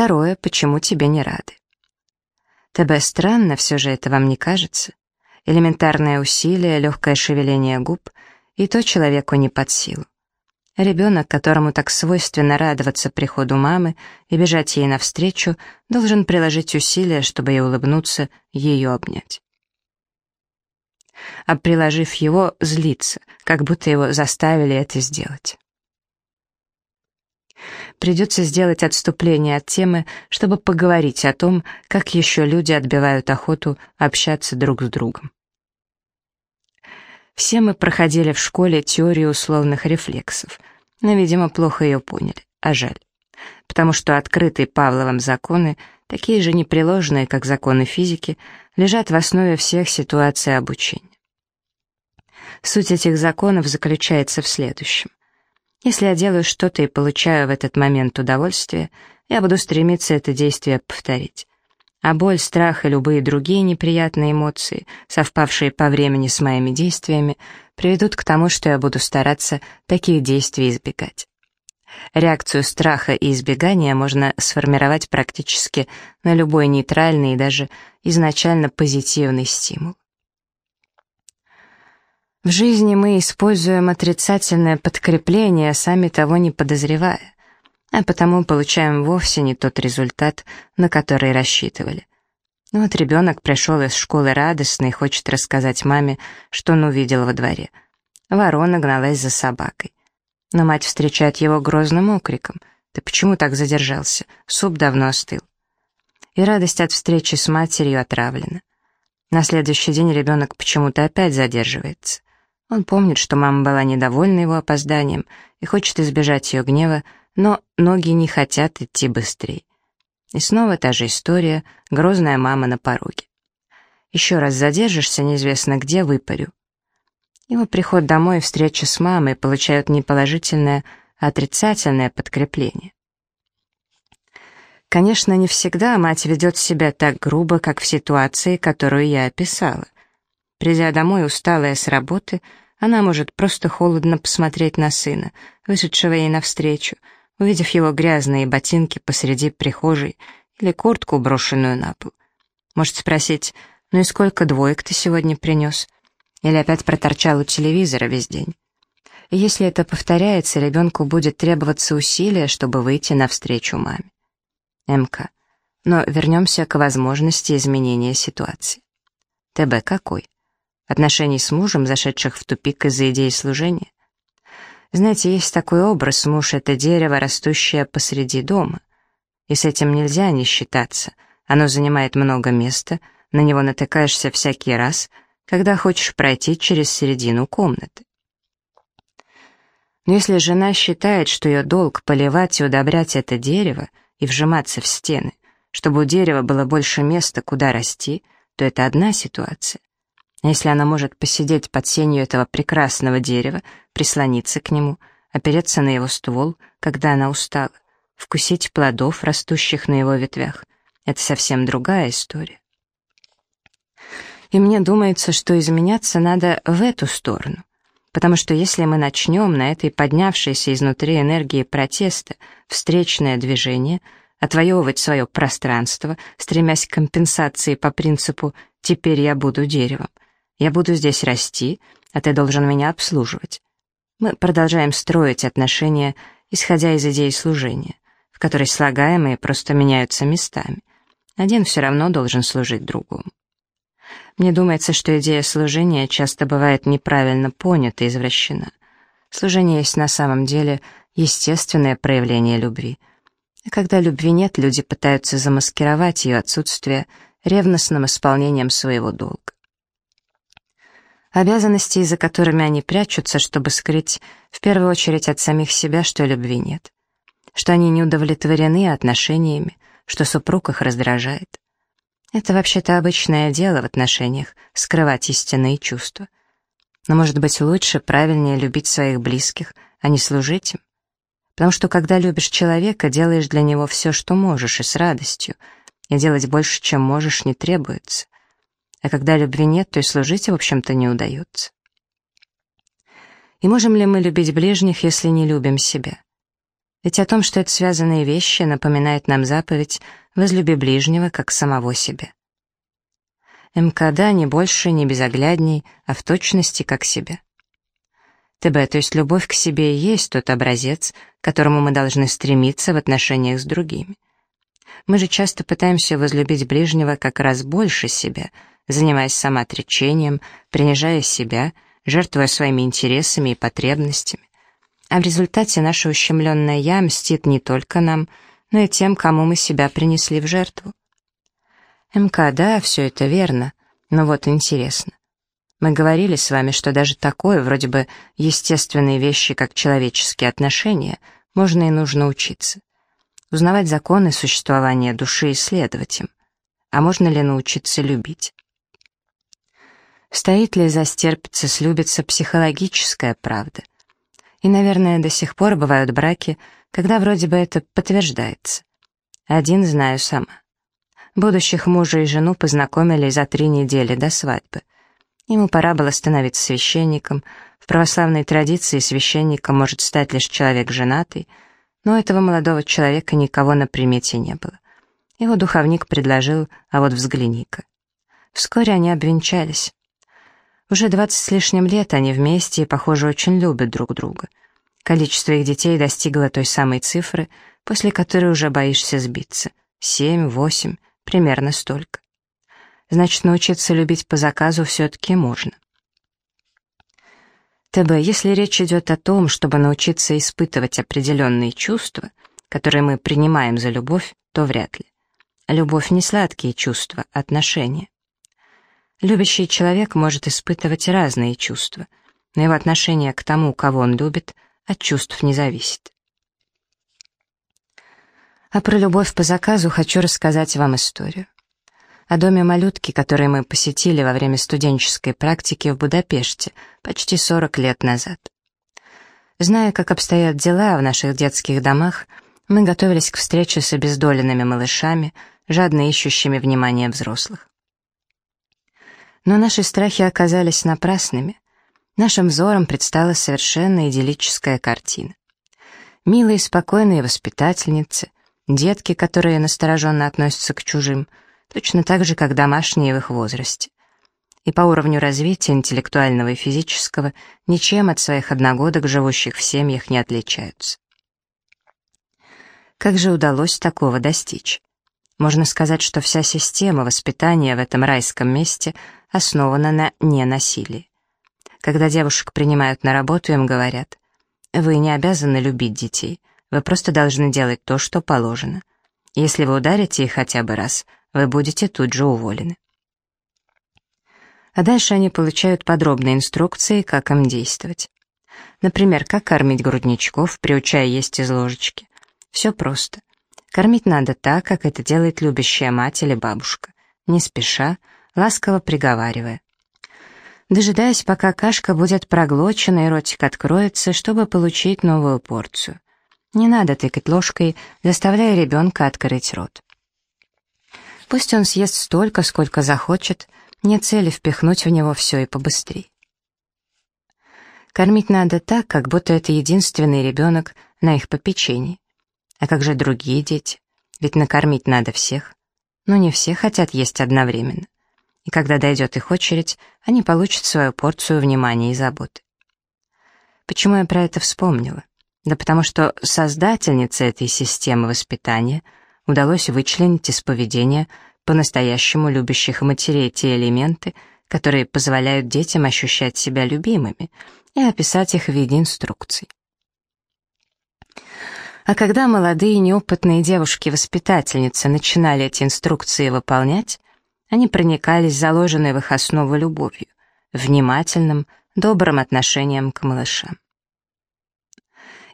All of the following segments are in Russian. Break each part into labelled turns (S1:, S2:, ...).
S1: Второе, почему тебе не рады. ТБ странно, все же это вам не кажется? Элементарное усилие, легкое шевеление губ, и то человеку не под силу. Ребенок, которому так свойственно радоваться приходу мамы и бежать ей навстречу, должен приложить усилия, чтобы ей улыбнуться, ее обнять. А приложив его, злиться, как будто его заставили это сделать. Придется сделать отступление от темы, чтобы поговорить о том, как еще люди отбивают охоту общаться друг с другом. Все мы проходили в школе теорию условных рефлексов, но, видимо, плохо ее поняли, а жаль. Потому что открытые Павловым законы, такие же непреложные, как законы физики, лежат в основе всех ситуаций обучения. Суть этих законов заключается в следующем. Если я делаю что-то и получаю в этот момент удовольствие, я буду стремиться это действие повторить. А боль, страх и любые другие неприятные эмоции, совпавшие по времени с моими действиями, приведут к тому, что я буду стараться таких действий избегать. Реакцию страха и избегания можно сформировать практически на любой нейтральный и даже изначально позитивный стимул. В жизни мы используем отрицательное подкрепление, сами того не подозревая, а потому получаем вовсе не тот результат, на который рассчитывали. Ну вот ребенок пришел из школы радостный и хочет рассказать маме, что он увидел во дворе. Ворона гналась за собакой. Но мать встречает его грозным окриком. «Ты почему так задержался? Суп давно остыл». И радость от встречи с матерью отравлена. На следующий день ребенок почему-то опять задерживается. Он помнит, что мама была недовольна его опозданием и хочет избежать ее гнева, но ноги не хотят идти быстрее. И снова та же история, грозная мама на пороге. Еще раз задержишься, неизвестно где, выпарю. Его приход домой и встреча с мамой получают не положительное, а отрицательное подкрепление. Конечно, не всегда мать ведет себя так грубо, как в ситуации, которую я описала. Придя домой, усталая с работы, она может просто холодно посмотреть на сына, вышедшего ей навстречу, увидев его грязные ботинки посреди прихожей или куртку, брошенную на пол. Может спросить, ну и сколько двоек ты сегодня принес? Или опять проторчал у телевизора весь день? И если это повторяется, ребенку будет требоваться усилия, чтобы выйти навстречу маме. МК. Но вернемся к возможности изменения ситуации. ТБ какой? Отношений с мужем, зашедших в тупик из-за идеи служения. Знаете, есть такой образ, муж — это дерево, растущее посреди дома. И с этим нельзя не считаться. Оно занимает много места, на него натыкаешься всякий раз, когда хочешь пройти через середину комнаты. Но если жена считает, что ее долг поливать и удобрять это дерево и вжиматься в стены, чтобы у дерева было больше места, куда расти, то это одна ситуация. Если она может посидеть под сенью этого прекрасного дерева, прислониться к нему, опереться на его ствол, когда она устала, вкусить плодов, растущих на его ветвях, это совсем другая история. И мне думается, что изменяться надо в эту сторону, потому что если мы начнем на этой поднявшейся изнутри энергии протеста встречное движение, отвоевывать свое пространство, стремясь к компенсации по принципу «теперь я буду деревом», я буду здесь расти, а ты должен меня обслуживать. Мы продолжаем строить отношения, исходя из идеи служения, в которой слагаемые просто меняются местами. Один все равно должен служить другому. Мне думается, что идея служения часто бывает неправильно понята и извращена. Служение есть на самом деле естественное проявление любви. А когда любви нет, люди пытаются замаскировать ее отсутствие ревностным исполнением своего долга обязанностей, за которыми они прячутся, чтобы скрыть в первую очередь от самих себя, что любви нет, что они не удовлетворены отношениями, что супруг их раздражает. Это вообще-то обычное дело в отношениях — скрывать истинные чувства. Но, может быть, лучше, правильнее любить своих близких, а не служить им? Потому что, когда любишь человека, делаешь для него все, что можешь, и с радостью, и делать больше, чем можешь, не требуется — а когда любви нет, то и служить, в общем-то, не удается. И можем ли мы любить ближних, если не любим себя? Ведь о том, что это связанные вещи, напоминает нам заповедь «возлюби ближнего, как самого себя». МКД не больше, не безоглядней, а в точности, как себя. ТБ, то есть любовь к себе и есть тот образец, к которому мы должны стремиться в отношениях с другими. Мы же часто пытаемся возлюбить ближнего как раз больше себя, занимаясь самоотречением, принижая себя, жертвуя своими интересами и потребностями. А в результате наше ущемленное «я» мстит не только нам, но и тем, кому мы себя принесли в жертву. МК, да, все это верно, но вот интересно. Мы говорили с вами, что даже такое, вроде бы естественные вещи, как человеческие отношения, можно и нужно учиться. Узнавать законы существования души и исследовать им. А можно ли научиться любить? Стоит ли за стерпится, слюбится психологическая правда? И, наверное, до сих пор бывают браки, когда вроде бы это подтверждается. Один знаю сама. Будущих мужа и жену познакомили за три недели до свадьбы. Ему пора было становиться священником. В православной традиции священником может стать лишь человек женатый, но этого молодого человека никого на примете не было. Его духовник предложил, а вот взгляни-ка. Вскоре они обвенчались. Уже двадцать с лишним лет они вместе и, похоже, очень любят друг друга. Количество их детей достигло той самой цифры, после которой уже боишься сбиться. Семь, восемь, примерно столько значит, научиться любить по заказу все-таки можно. ТБ, если речь идет о том, чтобы научиться испытывать определенные чувства, которые мы принимаем за любовь, то вряд ли. Любовь не сладкие чувства, отношения. Любящий человек может испытывать разные чувства, но его отношение к тому, кого он любит, от чувств не зависит. А про любовь по заказу хочу рассказать вам историю о доме малютки, который мы посетили во время студенческой практики в Будапеште почти 40 лет назад. Зная, как обстоят дела в наших детских домах, мы готовились к встрече с обездоленными малышами, жадно ищущими внимания взрослых. Но наши страхи оказались напрасными. Нашим взором предстала совершенно идиллическая картина. Милые, спокойные воспитательницы, детки, которые настороженно относятся к чужим — точно так же, как домашние в их возрасте. И по уровню развития интеллектуального и физического ничем от своих одногодок, живущих в семьях, не отличаются. Как же удалось такого достичь? Можно сказать, что вся система воспитания в этом райском месте основана на ненасилии. Когда девушек принимают на работу, им говорят, «Вы не обязаны любить детей, вы просто должны делать то, что положено. Если вы ударите их хотя бы раз, вы будете тут же уволены. А дальше они получают подробные инструкции, как им действовать. Например, как кормить грудничков, приучая есть из ложечки. Все просто. Кормить надо так, как это делает любящая мать или бабушка, не спеша, ласково приговаривая. Дожидаясь, пока кашка будет проглочена и ротик откроется, чтобы получить новую порцию. Не надо тыкать ложкой, заставляя ребенка открыть рот. Пусть он съест столько, сколько захочет, не цели впихнуть в него все и побыстрее. Кормить надо так, как будто это единственный ребенок на их попечении. А как же другие дети? Ведь накормить надо всех. Но не все хотят есть одновременно. И когда дойдет их очередь, они получат свою порцию внимания и заботы. Почему я про это вспомнила? Да потому что создательнице этой системы воспитания — удалось вычленить из поведения по-настоящему любящих матерей те элементы, которые позволяют детям ощущать себя любимыми, и описать их в виде инструкций. А когда молодые неопытные девушки-воспитательницы начинали эти инструкции выполнять, они проникались заложенной в их основу любовью, внимательным, добрым отношением к малышам.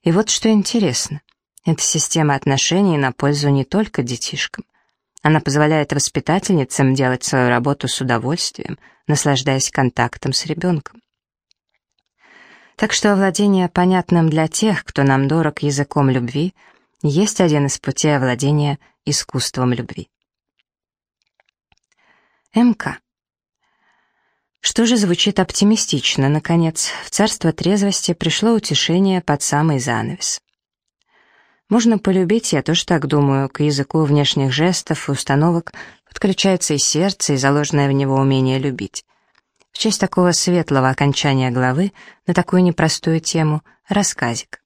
S1: И вот что интересно. Эта система отношений на пользу не только детишкам. Она позволяет воспитательницам делать свою работу с удовольствием, наслаждаясь контактом с ребенком. Так что овладение понятным для тех, кто нам дорог языком любви, есть один из путей овладения искусством любви. МК. Что же звучит оптимистично, наконец, в царство трезвости пришло утешение под самый занавес. Можно полюбить, я тоже так думаю, к языку внешних жестов и установок подключается и сердце, и заложенное в него умение любить. В честь такого светлого окончания главы на такую непростую тему рассказик.